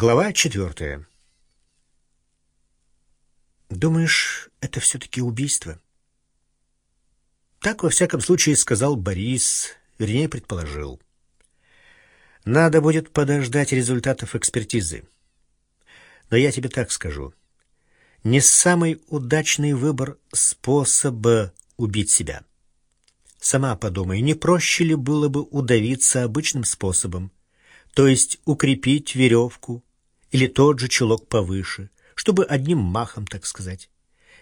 Глава четвертая. «Думаешь, это все-таки убийство?» Так, во всяком случае, сказал Борис, вернее, предположил. «Надо будет подождать результатов экспертизы. Но я тебе так скажу. Не самый удачный выбор способа убить себя. Сама подумай, не проще ли было бы удавиться обычным способом, то есть укрепить веревку или тот же чулок повыше, чтобы одним махом, так сказать.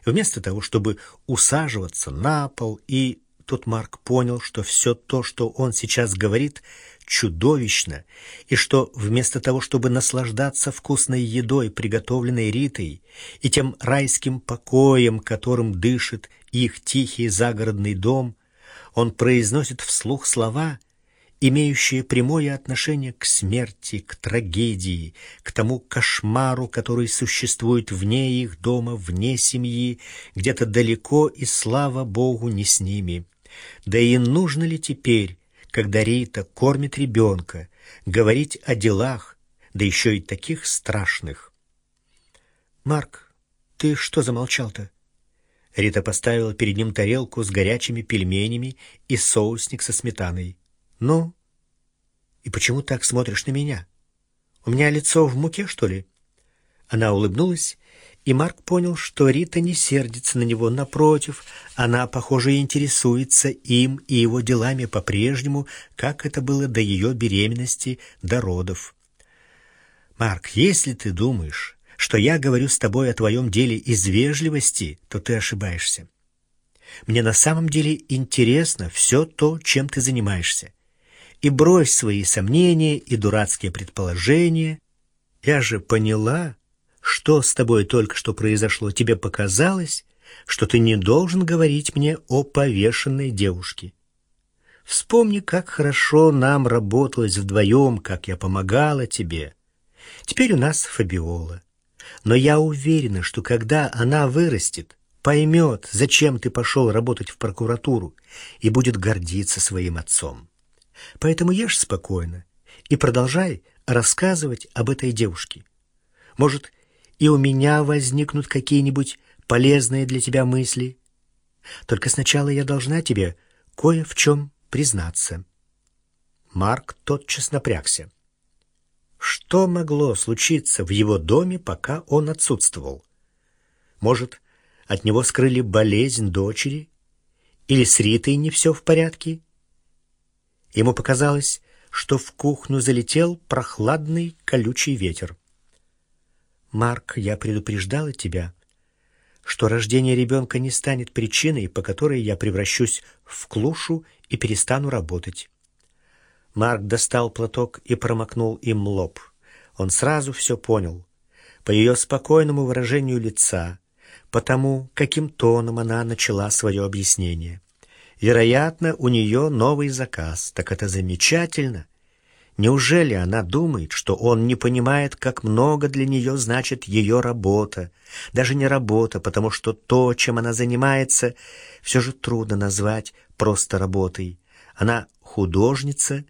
Вместо того, чтобы усаживаться на пол, и тут Марк понял, что все то, что он сейчас говорит, чудовищно, и что вместо того, чтобы наслаждаться вкусной едой, приготовленной Ритой, и тем райским покоем, которым дышит их тихий загородный дом, он произносит вслух слова, имеющие прямое отношение к смерти, к трагедии, к тому кошмару, который существует вне их дома, вне семьи, где-то далеко и, слава Богу, не с ними. Да и нужно ли теперь, когда Рита кормит ребенка, говорить о делах, да еще и таких страшных? «Марк, ты что замолчал-то?» Рита поставила перед ним тарелку с горячими пельменями и соусник со сметаной. «Ну? И почему так смотришь на меня? У меня лицо в муке, что ли?» Она улыбнулась, и Марк понял, что Рита не сердится на него. Напротив, она, похоже, интересуется им и его делами по-прежнему, как это было до ее беременности, до родов. «Марк, если ты думаешь, что я говорю с тобой о твоем деле из вежливости, то ты ошибаешься. Мне на самом деле интересно все то, чем ты занимаешься и брось свои сомнения и дурацкие предположения. Я же поняла, что с тобой только что произошло. Тебе показалось, что ты не должен говорить мне о повешенной девушке. Вспомни, как хорошо нам работалось вдвоем, как я помогала тебе. Теперь у нас Фабиола. Но я уверена, что когда она вырастет, поймет, зачем ты пошел работать в прокуратуру и будет гордиться своим отцом. Поэтому ешь спокойно и продолжай рассказывать об этой девушке. Может, и у меня возникнут какие-нибудь полезные для тебя мысли. Только сначала я должна тебе кое в чем признаться. Марк тотчас напрягся. Что могло случиться в его доме, пока он отсутствовал? Может, от него скрыли болезнь дочери? Или с Ритой не все в порядке? Ему показалось, что в кухню залетел прохладный колючий ветер. «Марк, я предупреждала тебя, что рождение ребенка не станет причиной, по которой я превращусь в клушу и перестану работать». Марк достал платок и промокнул им лоб. Он сразу все понял. По ее спокойному выражению лица, по тому, каким тоном она начала свое объяснение. Вероятно, у нее новый заказ. Так это замечательно. Неужели она думает, что он не понимает, как много для нее значит ее работа? Даже не работа, потому что то, чем она занимается, все же трудно назвать просто работой. Она художница,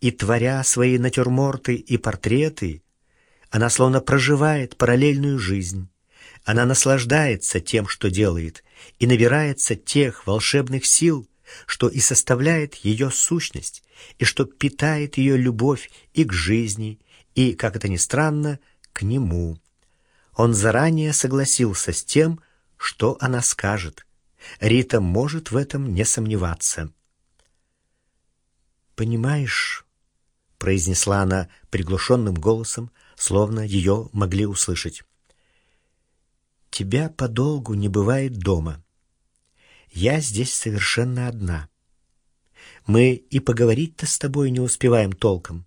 и, творя свои натюрморты и портреты, она словно проживает параллельную жизнь. Она наслаждается тем, что делает, и набирается тех волшебных сил, что и составляет ее сущность, и что питает ее любовь и к жизни, и, как это ни странно, к нему. Он заранее согласился с тем, что она скажет. Рита может в этом не сомневаться. «Понимаешь», — произнесла она приглушенным голосом, словно ее могли услышать, — «тебя подолгу не бывает дома». Я здесь совершенно одна. Мы и поговорить-то с тобой не успеваем толком.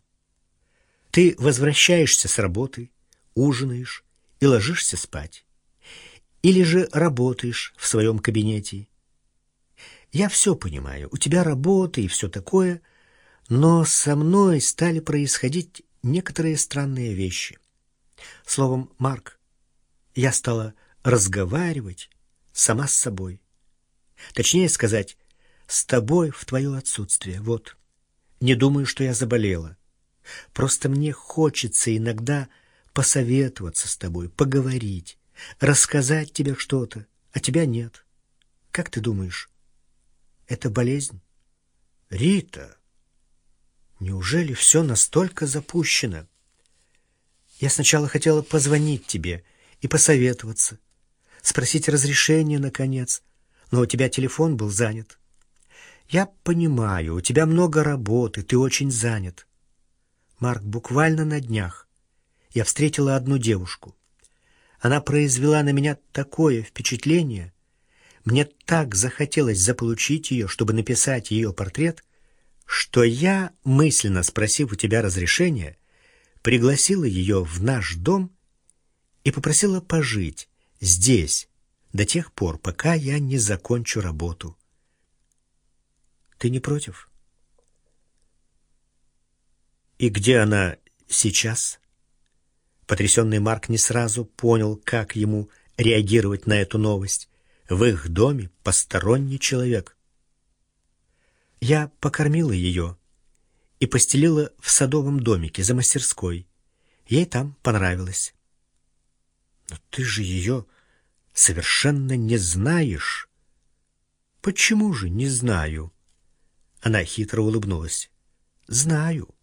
Ты возвращаешься с работы, ужинаешь и ложишься спать. Или же работаешь в своем кабинете. Я все понимаю, у тебя работа и все такое, но со мной стали происходить некоторые странные вещи. Словом, Марк, я стала разговаривать сама с собой. Точнее сказать, с тобой в твое отсутствие. Вот. Не думаю, что я заболела. Просто мне хочется иногда посоветоваться с тобой, поговорить, рассказать тебе что-то, а тебя нет. Как ты думаешь, это болезнь? Рита, неужели все настолько запущено? Я сначала хотела позвонить тебе и посоветоваться, спросить разрешения, наконец, но у тебя телефон был занят. Я понимаю, у тебя много работы, ты очень занят. Марк, буквально на днях я встретила одну девушку. Она произвела на меня такое впечатление. Мне так захотелось заполучить ее, чтобы написать ее портрет, что я, мысленно спросив у тебя разрешения, пригласила ее в наш дом и попросила пожить здесь до тех пор, пока я не закончу работу. Ты не против? И где она сейчас? Потрясенный Марк не сразу понял, как ему реагировать на эту новость. В их доме посторонний человек. Я покормила ее и постелила в садовом домике за мастерской. Ей там понравилось. Но ты же ее совершенно не знаешь. Почему же не знаю? Она хитро улыбнулась. Знаю.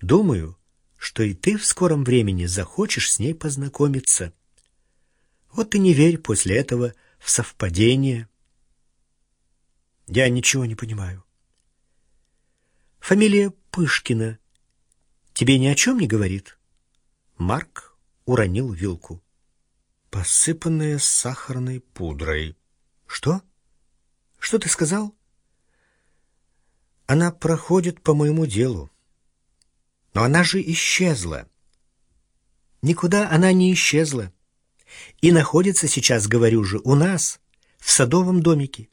Думаю, что и ты в скором времени захочешь с ней познакомиться. Вот и не верь после этого в совпадение. Я ничего не понимаю. Фамилия Пышкина тебе ни о чем не говорит? Марк уронил вилку. Посыпанная сахарной пудрой. Что? Что ты сказал? Она проходит по моему делу. Но она же исчезла. Никуда она не исчезла. И находится сейчас, говорю же, у нас, в садовом домике.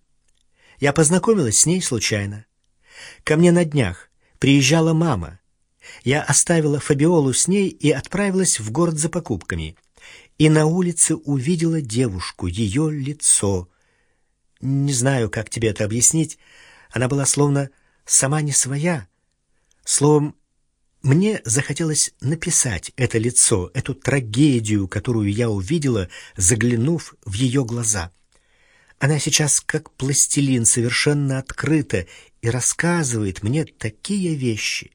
Я познакомилась с ней случайно. Ко мне на днях приезжала мама. Я оставила Фабиолу с ней и отправилась в город за покупками. И на улице увидела девушку, ее лицо. Не знаю, как тебе это объяснить. Она была словно сама не своя. Словом, мне захотелось написать это лицо, эту трагедию, которую я увидела, заглянув в ее глаза. Она сейчас как пластилин совершенно открыта и рассказывает мне такие вещи.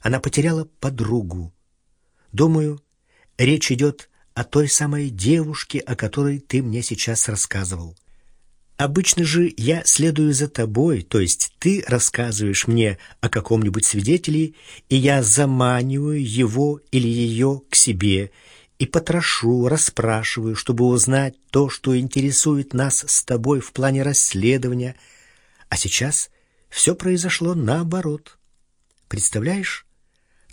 Она потеряла подругу. Думаю, речь идет о той самой девушке, о которой ты мне сейчас рассказывал. Обычно же я следую за тобой, то есть ты рассказываешь мне о каком-нибудь свидетеле, и я заманиваю его или ее к себе и потрошу, расспрашиваю, чтобы узнать то, что интересует нас с тобой в плане расследования. А сейчас все произошло наоборот. Представляешь,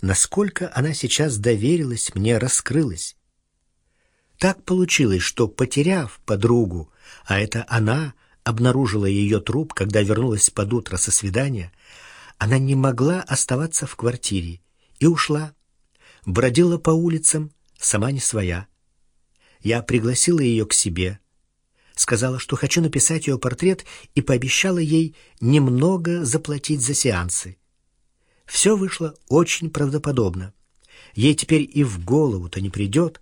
насколько она сейчас доверилась мне, раскрылась? Так получилось, что, потеряв подругу, а это она обнаружила ее труп, когда вернулась под утро со свидания, она не могла оставаться в квартире и ушла. Бродила по улицам, сама не своя. Я пригласила ее к себе, сказала, что хочу написать ее портрет и пообещала ей немного заплатить за сеансы. Все вышло очень правдоподобно. Ей теперь и в голову-то не придет,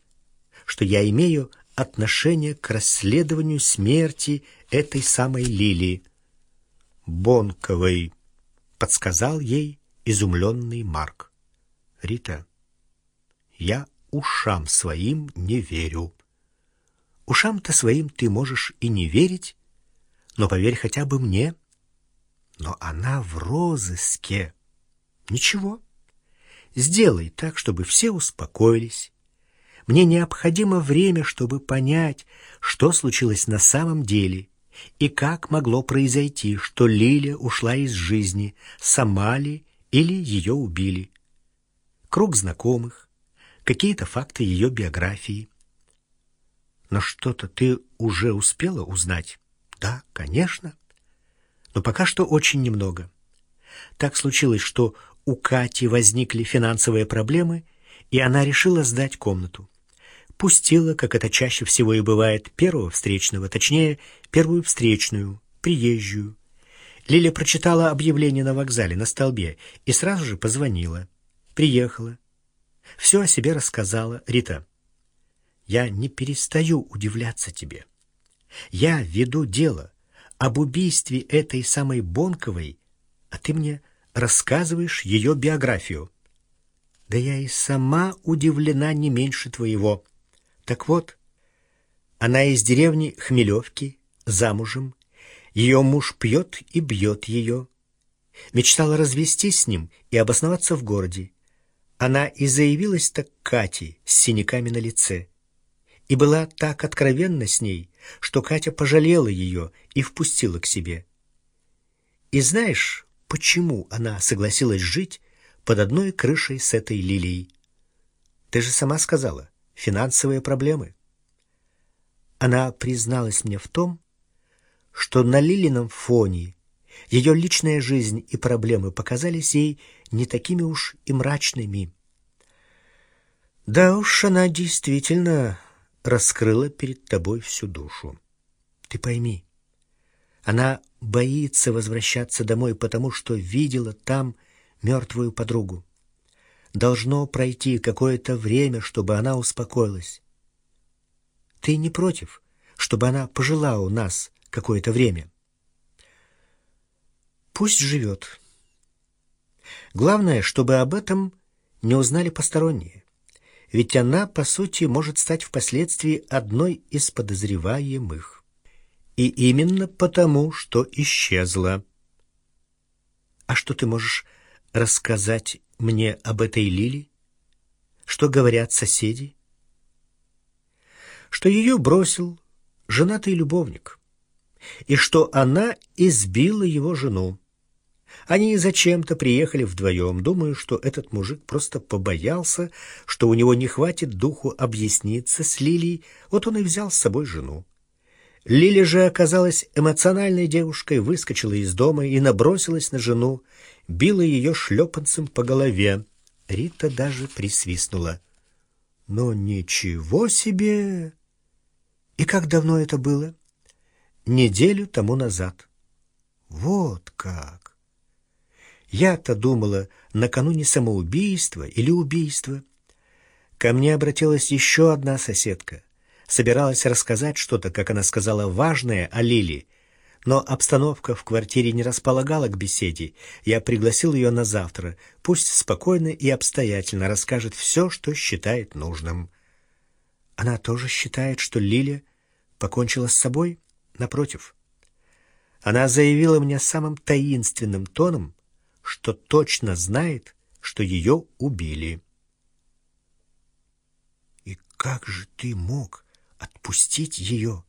что я имею отношение к расследованию смерти этой самой Лилии. Бонковой, подсказал ей изумленный Марк. Рита, я ушам своим не верю. Ушам-то своим ты можешь и не верить, но поверь хотя бы мне. Но она в розыске. Ничего. Сделай так, чтобы все успокоились мне необходимо время, чтобы понять, что случилось на самом деле и как могло произойти, что Лиля ушла из жизни, сама ли или ее убили. Круг знакомых, какие-то факты ее биографии. Но что-то ты уже успела узнать? Да, конечно. Но пока что очень немного. Так случилось, что у Кати возникли финансовые проблемы, и она решила сдать комнату пустила, как это чаще всего и бывает, первого встречного, точнее, первую встречную, приезжую. Лиля прочитала объявление на вокзале на столбе и сразу же позвонила. Приехала. Все о себе рассказала. Рита, я не перестаю удивляться тебе. Я веду дело об убийстве этой самой Бонковой, а ты мне рассказываешь ее биографию. Да я и сама удивлена не меньше твоего. Так вот, она из деревни Хмелевки, замужем. Ее муж пьет и бьет ее. Мечтала развестись с ним и обосноваться в городе. Она и заявилась так Кате с синяками на лице. И была так откровенна с ней, что Катя пожалела ее и впустила к себе. И знаешь, почему она согласилась жить под одной крышей с этой лилией? Ты же сама сказала, финансовые проблемы. Она призналась мне в том, что на Лилином фоне ее личная жизнь и проблемы показались ей не такими уж и мрачными. Да уж, она действительно раскрыла перед тобой всю душу. Ты пойми, она боится возвращаться домой, потому что видела там мертвую подругу. Должно пройти какое-то время, чтобы она успокоилась. Ты не против, чтобы она пожила у нас какое-то время? Пусть живет. Главное, чтобы об этом не узнали посторонние. Ведь она, по сути, может стать впоследствии одной из подозреваемых. И именно потому, что исчезла. А что ты можешь рассказать мне об этой Лили? Что говорят соседи? что ее бросил женатый любовник, и что она избила его жену. Они зачем-то приехали вдвоем, думаю, что этот мужик просто побоялся, что у него не хватит духу объясниться с Лилией, вот он и взял с собой жену. Лили же оказалась эмоциональной девушкой, выскочила из дома и набросилась на жену, била ее шлепанцем по голове. Рита даже присвистнула. «Но ничего себе!» И как давно это было? Неделю тому назад. Вот как! Я-то думала, накануне самоубийства или убийства. Ко мне обратилась еще одна соседка. Собиралась рассказать что-то, как она сказала, важное о Лиле, но обстановка в квартире не располагала к беседе. Я пригласил ее на завтра. Пусть спокойно и обстоятельно расскажет все, что считает нужным. Она тоже считает, что Лиля покончила с собой? Напротив. Она заявила мне самым таинственным тоном, что точно знает, что ее убили. И как же ты мог отпустить ее?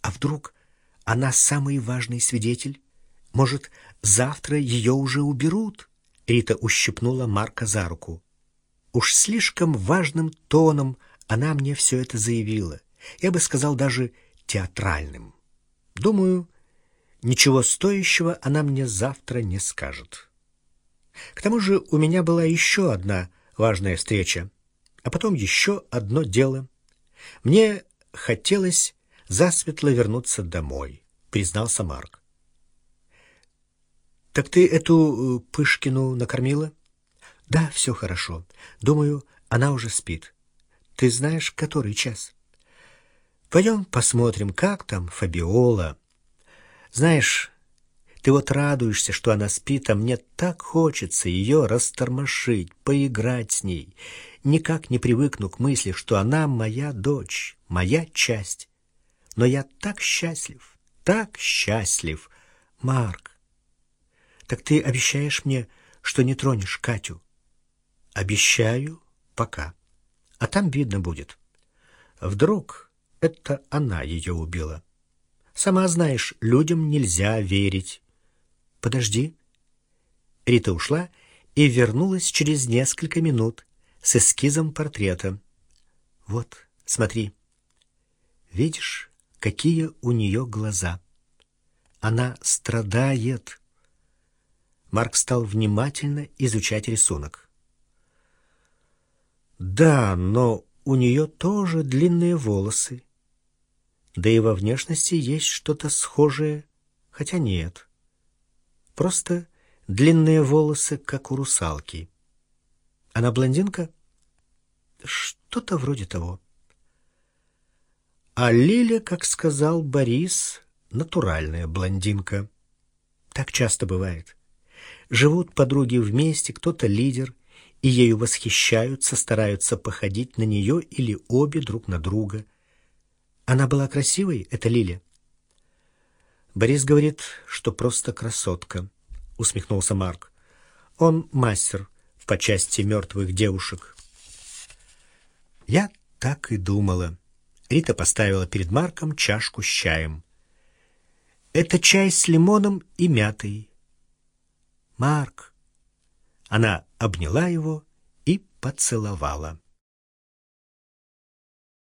А вдруг она самый важный свидетель? Может, завтра ее уже уберут? Рита ущипнула Марка за руку. Уж слишком важным тоном она мне все это заявила. Я бы сказал даже театральным. Думаю, ничего стоящего она мне завтра не скажет. К тому же у меня была еще одна важная встреча, а потом еще одно дело. Мне хотелось засветло вернуться домой, признался Марк. Так ты эту э, Пышкину накормила? Да, все хорошо. Думаю, она уже спит. Ты знаешь, который час? Пойдем посмотрим, как там Фабиола. Знаешь, ты вот радуешься, что она спит, а мне так хочется ее растормошить, поиграть с ней. Никак не привыкну к мысли, что она моя дочь, моя часть. Но я так счастлив, так счастлив. Марк, так ты обещаешь мне, что не тронешь Катю? Обещаю, пока. А там видно будет. Вдруг это она ее убила. Сама знаешь, людям нельзя верить. Подожди. Рита ушла и вернулась через несколько минут с эскизом портрета. Вот, смотри. Видишь, какие у нее глаза? Она страдает. Марк стал внимательно изучать рисунок. Да, но у нее тоже длинные волосы да и во внешности есть что-то схожее, хотя нет. Просто длинные волосы, как у русалки. Она блондинка? Что-то вроде того. А Лиля, как сказал Борис, натуральная блондинка. Так часто бывает. Живут подруги вместе, кто-то лидер, и ею восхищаются, стараются походить на нее или обе друг на друга. Она была красивой, это Лиля. Борис говорит, что просто красотка, усмехнулся Марк. Он мастер по части мертвых девушек. Я так и думала. Рита поставила перед Марком чашку с чаем. Это чай с лимоном и мятой. Марк. Она обняла его и поцеловала.